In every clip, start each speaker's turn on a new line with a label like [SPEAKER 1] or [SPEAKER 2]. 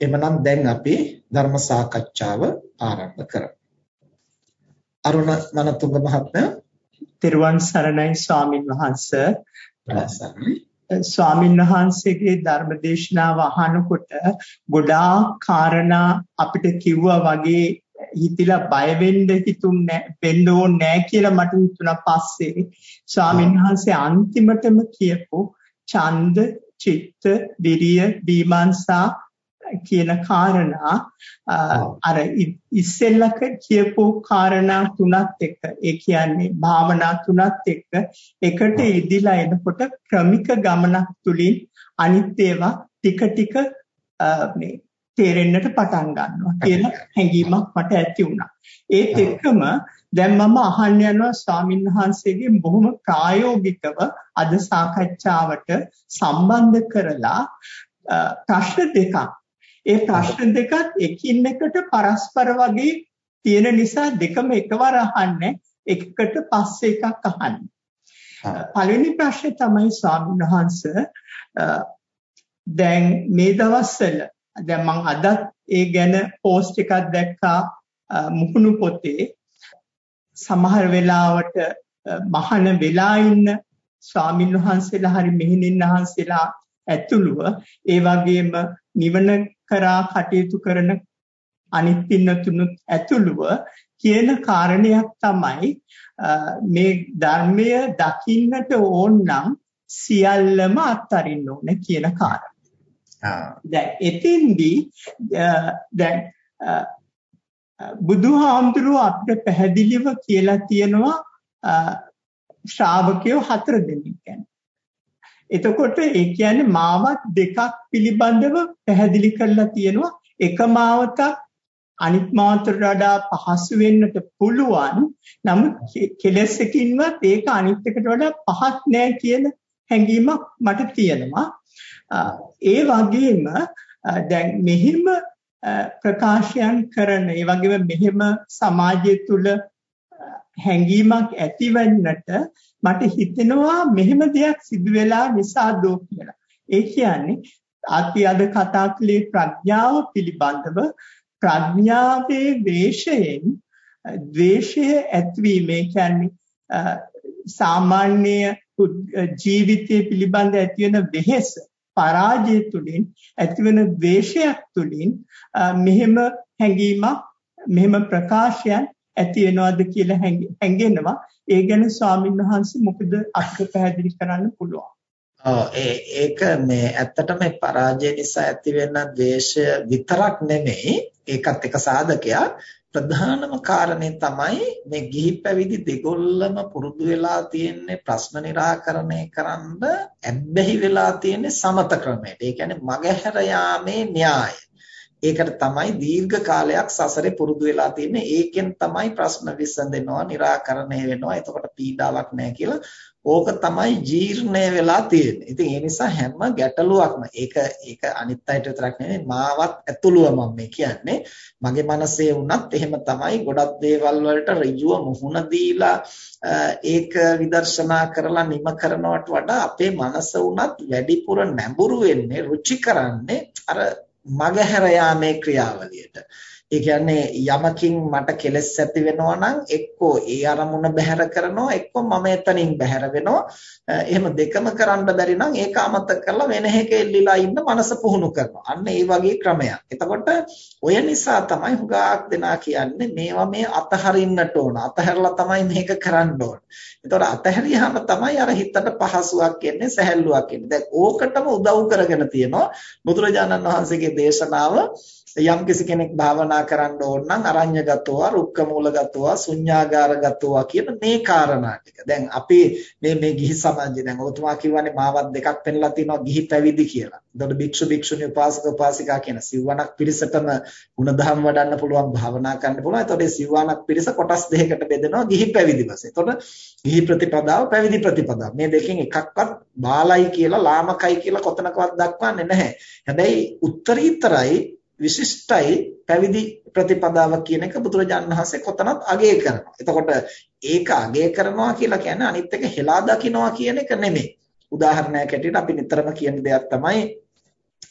[SPEAKER 1] එමනම් දැන් අපි ධර්ම සාකච්ඡාව ආරම්භ කරමු. අරුණ මනතුංග මහත්මයා
[SPEAKER 2] තෙරුවන් සරණයි ස්වාමින් වහන්සේ. ස්වාමින් වහන්සේගේ ධර්ම දේශනාව අහනකොට ගොඩාක් කාරණා අපිට කිව්වා වගේ හිතිලා බය වෙන්න හිතුන්නේ වෙන්න ඕනේ නැහැ කියලා මට හිතුණා පස්සේ ස්වාමින් වහන්සේ අන්තිමටම කියපු ඡන්ද චිත්ත විරිය දීමන්සා කියන කාරණා අර ඉස්සෙල්ලක කියපු කාරණා තුනත් එක්ක ඒ කියන්නේ භාවනා තුනත් එක්ක එකට ඉදිලා එනකොට ක්‍රමික ගමනක් තුලින් අනිත් ඒවා ටික ටික මේ තේරෙන්නට පටන් ගන්නවා කියලා හැඟීමක් මට ඇති වුණා. ඒත් එක්කම දැන් මම අහන්න යනවා ස්වාමින් වහන්සේගෙන් බොහොම ප්‍රායෝගිකව අද සාකච්ඡාවට සම්බන්ධ කරලා ප්‍රශ්න දෙකක් ඒ ප්‍රශ්න දෙකත් එකින් එකට පරස්පර වගේ තියෙන නිසා දෙකම එකවර අහන්නේ එකකට පස්සේ එකක් අහන්නේ. පළවෙනි ප්‍රශ්නේ තමයි ස්වාමීන් වහන්සේ දැන් මේ දවස්වල දැන් මම අදත් ඒ ගැන පෝස්ට් එකක් දැක්කා මුහුණු පොතේ සමහර වෙලාවට මහාන වෙලා ඉන්න ස්වාමින් වහන්සේලා හරි මෙහෙණින් වහන්සේලා ඇතුළුව ඒ වගේම නිවන කරා කටයුතු කරන අනිත් පින්නතුනුත් ඇතුළුව කියන කාරණයක් තමයි මේ ධර්මය දකින්නට ඕන නම් සියල්ලම අත්හරින්න ඕනේ කියන කාරණා. දැන් එතෙන්දී දැන් බුදුහාමුදුරුව අපිට පැහැදිලිව කියලා තියෙනවා ශ්‍රාවකයෝ හතර දෙනෙක් ගැන. එතකොට ඒ කියන්නේ මාවත් දෙකක් පිළිබඳව පැහැදිලි කරලා තියෙනවා. එක මාවතක් අනිත් මාවතට වඩා පහසු වෙන්නට පුළුවන්. නමුත් කෙලස් එකින්වත් ඒක අනිත් එකට වඩා පහත් නෑ කියන හැඟීමක් මට තියෙනවා. ඒ වගේම දැන් මෙහිම ප්‍රකාශයන් කරන ඒ වගේම මෙහෙම සමාජය තුල හැඟීමක් ඇතිවෙන්නට මට හිතෙනවා මෙහෙම දෙයක් සිදු වෙලා නිසාදෝ කියලා. ඒ කියන්නේ අපි අද කතා කළේ ප්‍රඥාව පිළිබඳව ප්‍රඥාවේ වේශයෙන් ද්වේෂය ඇතිවීම කියන්නේ සාමාන්‍ය ජීවිතය පිළිබඳ ඇතිවෙන වෙහෙස පරාජය තුලින් ඇතිවෙන ද්වේෂයක් තුලින් මෙහෙම හැඟීමක් මෙහෙම ප්‍රකාශයන් ඇති වෙනවද කියලා හැඟෙනවා. ඒ ගැන ස්වාමීන් වහන්සේ මොකද අපිට පැහැදිලි කරන්න පුළුවන්.
[SPEAKER 1] ඔව් ඒ ඒක මේ ඇත්තටම පරාජය නිසා ඇති වෙන ද්වේෂය විතරක් නෙමෙයි ඒකත් එක සාධකයක් ප්‍රධානම කාරණේ තමයි මේ ගිහි පැවිදි දෙගොල්ලම පුරුදු වෙලා තියෙන්නේ ප්‍රශ්න निराකරණය කරන්න ඇබ්බැහි වෙලා තියෙන්නේ සමත ක්‍රමයට. ඒ කියන්නේ මගහැර යාමේ න්‍යාය. ඒකට තමයි දීර්ඝ කාලයක් සසරේ පුරුදු වෙලා තියෙන්නේ. ඒකෙන් තමයි ප්‍රශ්න විසඳෙනවා, निराකරණය වෙනවා. එතකොට පීඩාවක් නැහැ කියලා. ඕක තමයි ජීර්ණය වෙලා තියෙන්නේ. ඉතින් ඒ නිසා හැම ගැටලුවක්ම ඒක ඒක අනිත් අයට විතරක් නෙමෙයි මාවත් ඇතුළුව මම මේ කියන්නේ. මගේ මනසේ වුණත් එහෙම තමයි ගොඩක් දේවල් වලට ඍජුව මුහුණ දීලා ඒක විදර්ශනා කරලා නිම කරනවට වඩා අපේ මනස වුණත් වැඩිපුර නැඹුරු වෙන්නේ රුචි කරන්නේ අර මගහැර යාමේ ක්‍රියාවලියට. ඒ කියන්නේ යමකින් මට කෙලෙස් ඇති වෙනවා නම් එක්කෝ ඒ අරමුණ බැහැර කරනවා එක්කෝ මම එතනින් බැහැර වෙනවා. එහෙම දෙකම කරන්න බැරි නම් ඒක අමතක කරලා වෙන එකක එල්ලිලා ඉන්න මනස පුහුණු කරනවා. අන්න ඒ වගේ ක්‍රමයක්. එතකොට ඔය නිසා තමයි හුඟක් දෙනා කියන්නේ මේවා මේ අතහරින්නට ඕන. අතහැරලා තමයි මේක කරන්න ඕන. එතකොට අතහැරියාම තමයි අර හිතට පහසුවක් එන්නේ, සැහැල්ලුවක් එන්නේ. දැන් ඕකටම උදව් කරගෙන තියෙනවා බුදුරජාණන් වහන්සේගේ දේශනාව යම් කිසි කෙනෙක් භාවනා කරන්න ඕන නම් අරඤ්‍යගතව, රුක්කමූලගතව, ශුඤ්ඤාගාරගතව කියන මේ කාරණා ටික. දැන් අපි මේ මේ ගිහි සමාජය දැන් ඔතුමා කියවනේ මාවත් දෙකක් පෙන්ලා තිනවා ගිහි පැවිදි කියලා. එතකොට භික්ෂු භික්ෂුණී උපාසක උපාසිකා කියන සිව්වණක් පිරිසටම ಗುಣධම් වඩන්න පුළුවන් භාවනා කරන්න පුළුවන්. එතකොට මේ සිව්වණක් පිරිස කොටස් දෙකකට බෙදෙනවා ගිහි පැවිදි වශයෙන්. එතකොට ගිහි ප්‍රතිපදාව පැවිදි ප්‍රතිපදාව. මේ දෙකෙන් එකක්වත් බාලයි කියලා ලාමකයි කියලා කොතනකවත් දක්වන්නේ නැහැ. හැබැයි උත්තරීතරයි විශිෂ්ටයි පැවිදි ප්‍රතිපදාව කියන එක බුදුරජාණන් වහන්සේ කොතනත් අගය කරනවා. එතකොට ඒක අගය කරනවා කියලා කියන්නේ අනිත් එක හෙලා දකින්නවා කියන එක නෙමෙයි. උදාහරණයක් ඇටියට අපි නිතරම කියන දෙයක් තමයි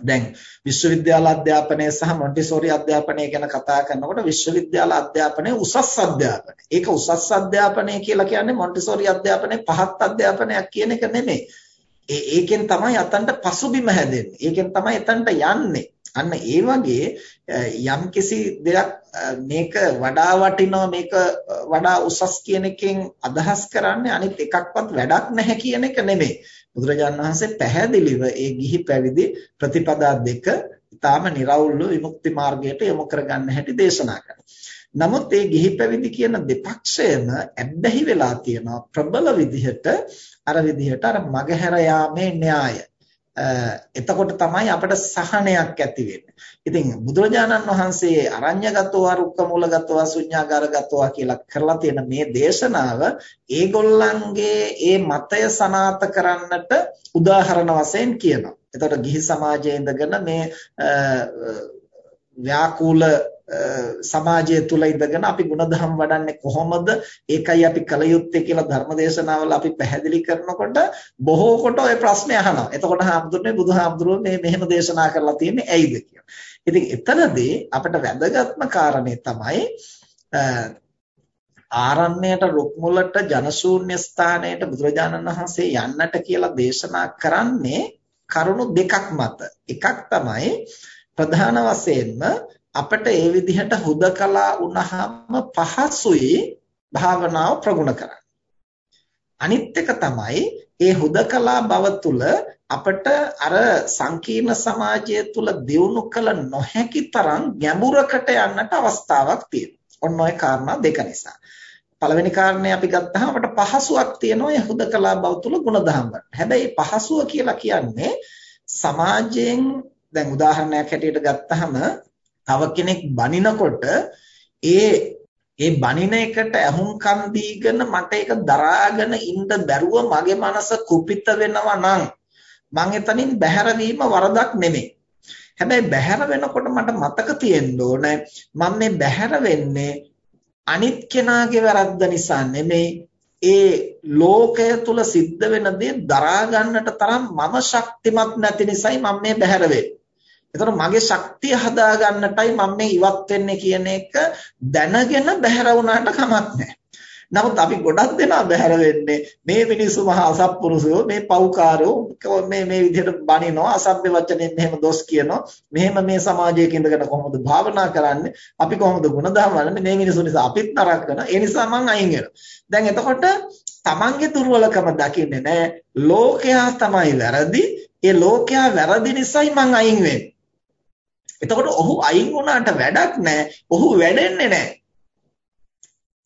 [SPEAKER 1] දැන් විශ්වවිද්‍යාල අධ්‍යාපනය සහ මොන්ටිසෝරි අධ්‍යාපනය ගැන කතා කරනකොට විශ්වවිද්‍යාල අධ්‍යාපනය උසස් අධ්‍යාපනය. ඒක උසස් අධ්‍යාපනය කියලා කියන්නේ මොන්ටිසෝරි අධ්‍යාපනය පහත් අධ්‍යාපනයක් කියන එක නෙමෙයි. ඒකෙන් තමයි අතන්ට පසුබිම හැදෙන්නේ. ඒකෙන් තමයි එතනට යන්නේ. අන්න ඒ වගේ යම්කිසි දෙයක් මේක වඩා වටිනවා මේක වඩා උසස් කියන එකෙන් අදහස් කරන්නේ අනිත් එකක්වත් වැඩක් නැහැ කියන එක නෙමෙයි. බුදුරජාණන් වහන්සේ පැහැදිලිව ඒ ගිහි පැවිදි ප්‍රතිපදා දෙක ඊටාම निराවුල්ව විමුක්ති මාර්ගයට යොමු කරගන්න හැටි දේශනා කරනවා. නමුත් මේ ගිහි පැවිදි කියන දෙපක්ෂයම ඇබ්බැහි වෙලා තියෙනවා ප්‍රබල විදිහට අර විදිහට අර මගහැර යාමේ න්‍යාය. එතකොට තමයි අපට සහනයක් ඇති වෙන්නේ. ඉතින් බුදුරජාණන් වහන්සේ අරඤ්‍යගතව රුක්කමූලගතව ශුඤ්ඤාගාරගතව කියලා කරලා තියෙන මේ දේශනාව ඒගොල්ලන්ගේ ඒ මතය සනාත කරන්නට උදාහරණ වශයෙන් කියනවා. එතකොට ගිහි සමාජයේ ඉඳගෙන මේ ව්‍යාකූල සමාජය තුල ඉඳගෙන අපි ಗುಣධම් වඩන්නේ කොහොමද ඒකයි අපි කල යුත්තේ කියලා ධර්මදේශනාවල අපි පැහැදිලි කරනකොට බොහෝ කොට ওই ප්‍රශ්නේ අහනවා. එතකොට හාමුදුරනේ බුදුහාමුදුරුවෝ මේ මෙහෙම දේශනා කරලා තියෙන්නේ ඇයිද කියලා. ඉතින් එතනදී අපිට වැදගත්ම කාරණේ තමයි ආරණ්‍යයට රුක්මුලට ජනශූන්‍ය ස්ථානයට බුදුරජාණන් වහන්සේ යන්නට කියලා දේශනා කරන්නේ කරුණු දෙකක් මත. එකක් තමයි ප්‍රධාන වශයෙන්ම අපිට ඒ විදිහට හුදකලා වුණාම පහසුයි භාවනාව ප්‍රගුණ කරන්න. අනිත් එක තමයි ඒ හුදකලා බව තුල අපිට අර සංකීර්ණ සමාජය තුල දියුණු කළ නොහැකි තරම් ගැඹුරකට යන්නට අවස්ථාවක් තියෙනවා. ඔන්න ඔය කාරණා දෙක නිසා. පළවෙනි කාරණේ අපි ගත්තාම අපිට පහසුවක් තියෙනවා ඒ හුදකලා බව තුල ಗುಣධම් වල. හැබැයි පහසුව කියලා කියන්නේ සමාජයෙන් දැන් උදාහරණයක් හැටියට ගත්තාම තව කෙනෙක් බනිනකොට ඒ ඒ බනින එකට අහුම්කම් දීගෙන මට ඒක දරාගෙන ඉන්න බැරුව මගේ මනස කුපිත වෙනවා නම් මං එතනින් බැහැර වීම වරදක් නෙමෙයි. හැබැයි බැහැර වෙනකොට මට මතක තියෙන්න ඕනේ මම මේ බැහැර වෙන්නේ අනිත් කෙනාගේ වැරද්ද නිසා නෙමෙයි ඒ ලෝකය තුල සිද්ධ වෙන දේ දරා ගන්නට තරම් මම ශක්තිමත් නැති නිසායි මම මේ බැහැර වෙන්නේ. එතකොට මගේ ශක්තිය හදා ගන්නටයි මම මේ ඉවත් වෙන්නේ කියන එක දැනගෙන බැහැර වුණාට කමක් නැහැ. නමුත් අපි ගොඩක් දෙනා බැහැර වෙන්නේ මේ මිනිස්සු මහා අසත්පුරුෂයෝ මේ පව්කාරයෝ මේ මේ විදිහට බනිනවා අසභ්‍ය වචනෙන් මෙහෙම දොස් කියනවා. මෙහෙම මේ සමාජයක ඉඳගෙන කොහොමද භාවනා කරන්නේ? අපි කොහොමද ගුණධර්ම වඩන්නේ මේ මිනිස්සු නිසා අපිත් නරක කරනවා ඒ නිසා මං අයින් වෙනවා. දැන් එතකොට තමන්ගේ දුර්වලකම දකින්නේ නැහැ. ලෝකයා තමයි වැරදි. ඒ ලෝකයා වැරදි නිසායි මං අයින් වෙන්නේ. එතකොට ඔහු අයින් වුණාට වැඩක් නැහැ. ඔහු වැඩෙන්නේ නැහැ.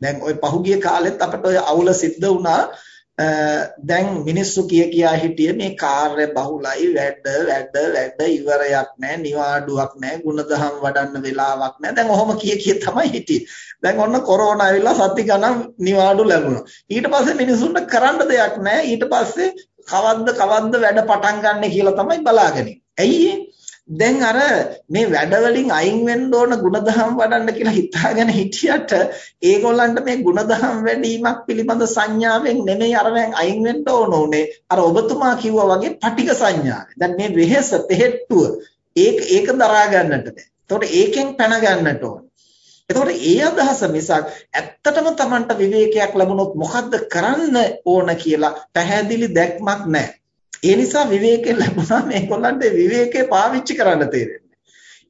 [SPEAKER 1] දැන් ওই පහුගිය කාලෙත් අපිට ওই අවුල සිද්ධ වුණා. දැන් මිනිස්සු කිය කියා හිටිය මේ කාර්ය බහුලයි. වැඩ වැඩ වැඩ ඉවරයක් නැහැ. නිවාඩුවක් නැහැ. ಗುಣදහම් වඩන්න වෙලාවක් නැහැ. දැන් ඔහොම කිය කිය තමයි හිටියේ. දැන් ඔන්න කොරෝනා ඇවිල්ලා සති ගණන් නිවාඩු ලැබුණා. ඊට පස්සේ මිනිසුන්ට කරන්න දෙයක් නැහැ. ඊට පස්සේ කවද්ද කවද්ද වැඩ පටන් ගන්න කියලා තමයි බලාගෙන ඇයි දැන් අර මේ වැඩවලින් අයින් වෙන්න ඕන ಗುಣධම් වඩන්න කියලා හිතාගෙන හිටියට ඒගොල්ලන්ට මේ ಗುಣධම් වැඩිවීමක් පිළිබඳ සංඥාවෙන් නෙමෙයි අරවෙන් අයින් වෙන්න ඕන උනේ අර ඔබතුමා කිව්වා වගේ පටික සංඥාවේ. දැන් මේ වෙහෙස තෙහෙට්ටුව ඒක ඒක දරා ගන්නට බෑ. එතකොට ඒකෙන් පැන ගන්නට ඕන. එතකොට ඒ අදහස මිසක් ඇත්තටම Tamanට විවේකයක් ලැබුණොත් මොකද්ද කරන්න ඕන කියලා පැහැදිලි දැක්මක් නැහැ. ඒ නිසා විවේකයෙන් ලැබුණා මේගොල්ලන්ට විවේකේ පාවිච්චි කරන්න තේරෙන්නේ.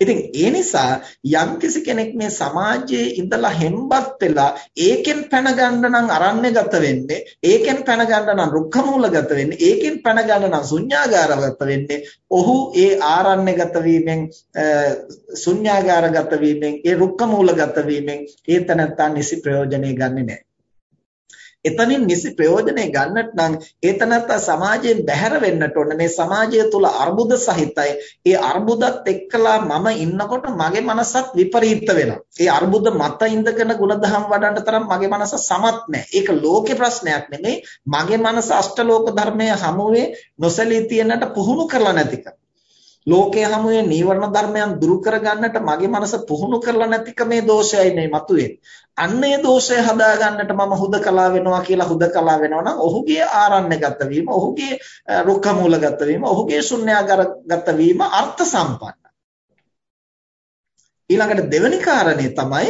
[SPEAKER 1] ඉතින් ඒ නිසා යම්කිසි කෙනෙක් මේ සමාජයේ ඉඳලා හෙම්බත් වෙලා ඒකෙන් පැන ගන්න නම් අරණ්‍යගත වෙන්නේ ඒකෙන් පැන ගන්න නම් රුක්ඛමූලගත වෙන්නේ ඒකෙන් පැන ගන්න නම් ශුන්‍යාගාරගත වෙන්නේ ඔහු ඒ ආරණ්‍යගත වීමෙන් ශුන්‍යාගාරගත වීමෙන් ඒ රුක්ඛමූලගත වීමෙන් ඒ තනත්තා නිසි ප්‍රයෝජනෙ ගන්නෙ නැහැ එතනින් නිසි ප්‍රයෝජනෙ ගන්නට නම් ඒතනත්ත සමාජයෙන් බැහැර වෙන්නට ඕන. මේ සමාජය තුල අර්බුද සහිතයි. ඒ අර්බුදත් එක්කලා මම ඉන්නකොට මගේ මනසත් විපරීත වෙනවා. ඒ අර්බුද මත ඉඳගෙන ಗುಣධම් වඩන්න තරම් මගේ මනස සමත් නැහැ ඒක ලෝකේ ප්‍රශ්නයක් නෙමෙයි. මගේ මනස අෂ්ටලෝක ධර්මයේ හමුවේ නොසලී තියෙනට පුහුණු කරලා නැතික. ලෝකයේ හැමුවේ නීවරණ ධර්මයන් දුරු කරගන්නට මගේ මනස පුහුණු කරලා නැතිකමේ දෝෂයයි මේ මතුවේ. අන්නේ දෝෂය හදා ගන්නට මම හුදකලා වෙනවා කියලා හුදකලා වෙනවා නම් ඔහුගේ ආරණ්‍යගත වීම, ඔහුගේ රුක්ක මූලගත වීම, ඔහුගේ ශුන්‍යාගත වීම අර්ථ සම්පන්නයි. ඊළඟට දෙවෙනි කාරණේ තමයි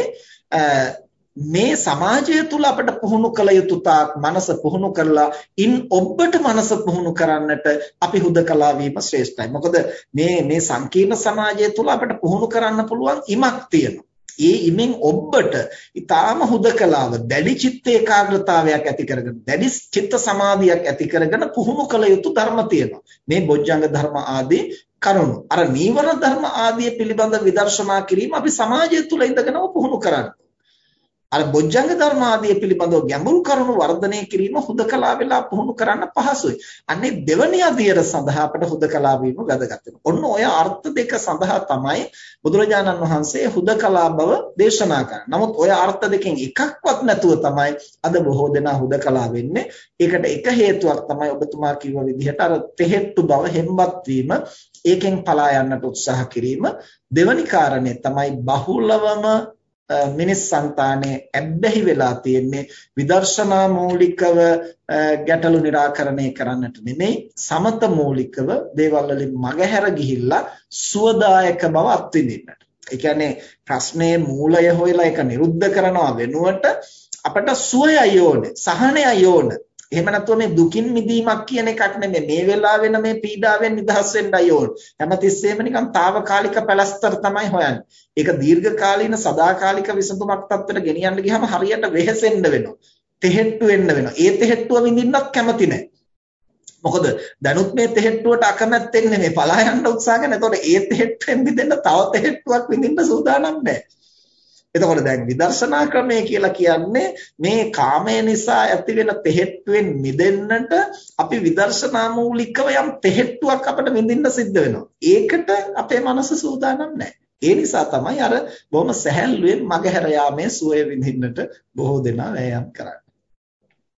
[SPEAKER 1] මේ සමාජය තුල අපිට පුහුණු කළ යුතු තාක් මනස පුහුණු කරලා ඉන් ඔබට මනස පුහුණු කරන්නට අපි හුදකලා වීම ශ්‍රේෂ්ඨයි. මොකද මේ මේ සංකීර්ණ සමාජය තුල අපිට පුහුණු කරන්න පුළුවන් ඉමක් තියෙනවා. ඒ ඉමෙන් ඔබට ඊටාම හුදකලාව දැඩි චිත්ත ඒකාග්‍රතාවයක් ඇති කරගෙන දැඩි චිත්ත සමාධියක් ඇති කරගෙන පුහුණු කළ යුතු ධර්ම තියෙනවා. මේ බොජ්ජංග ධර්ම ආදී කරුණු. අර නීවරණ ධර්ම ආදී පිළිබඳ විදර්ශනා කිරීම අපි සමාජය තුල ඉඳගෙනම පුහුණු කරන්නේ. අර බොජ්ජංග ධර්ම ආදී පිළිබඳව ගැඹුරු කරුණු වර්ධනය කිරීම හුදකලා වෙලා පුහුණු කරන්න පහසුයි. අන්නේ දෙවැනි අධීර සඳහා අපට හුදකලා වීම වැදගත් ඔන්න ඔය අර්ථ දෙක සඳහා තමයි බුදුරජාණන් වහන්සේ හුදකලා බව දේශනා කරන්නේ. නමුත් ඔය අර්ථ දෙකෙන් එකක්වත් නැතුව තමයි අද බොහෝ දෙනා හුදකලා වෙන්නේ. ඒකට එක හේතුවක් තමයි ඔබතුමා කිව්ව විදිහට අර තෙහෙට්ටු බව හෙම්බත් වීම ඒකෙන් පලා යන්නට උත්සාහ කිරීම. දෙවැනි කාරණේ තමයි බහුලවම මිනිස් సంతානයේ ඇබ්බැහි වෙලා තියෙන්නේ විදර්ශනා මූලිකව ගැටලු निराකරණය කරන්නට නෙමෙයි සමත මූලිකව දේවල් වලින් මගහැර ගිහිල්ලා සුවදායක බව අත්විඳින්නට. ඒ කියන්නේ ප්‍රශ්නයේ මූලය හොයලා ඒක නිරුද්ධ කරනවා වෙනුවට අපට සුවයයි ඕනේ, සහනයයි ඕනේ. එහෙම නැත්නම් මේ දුකින් මිදීමක් කියන එකක් නෙමෙයි මේ වෙලාවෙන මේ පීඩාවෙන් නිදහස් වෙන්නයි ඕන. හැමතිස්සෙම නිකන් తాවකාලික පැලස්තර තමයි හොයන්නේ. ඒක දීර්ඝකාලීන සදාකාලික විසඳුමක් තත්ත්වයට ගෙනියන්න ගියාම හරියට වෙහෙසෙන්න වෙනවා. තෙහෙට්ටු වෙන්න වෙනවා. ඒ තෙහෙට්ටුව විඳින්නත් කැමති නැහැ. මොකද දැනුත් මේ තෙහෙට්ටුවට අකමැත්තෙන් නෙමෙයි පලා යන්න උත්සාහ කරන. එතකොට ඒ තෙහෙට්ටුවෙන් මිදෙන්න තව තෙහෙට්ටුවක් විඳින්න සූදානම් නැහැ. එතකොට දැන් විදර්ශනා ක්‍රමය කියලා කියන්නේ මේ කාමය නිසා ඇතිවෙන තෙහෙට්ටුවෙන් මිදෙන්නට අපි විදර්ශනා මූලිකව යම් තෙහෙට්ටුවක් අපිට විඳින්න සිද්ධ වෙනවා. ඒකට අපේ මනස සූදානම් නැහැ. ඒ නිසා තමයි අර බොහොම සැහැල්ලුවෙන් මගහැර යාමේ සුවය විඳින්නට බොහෝ දෙනා වෑයම් කරන්නේ.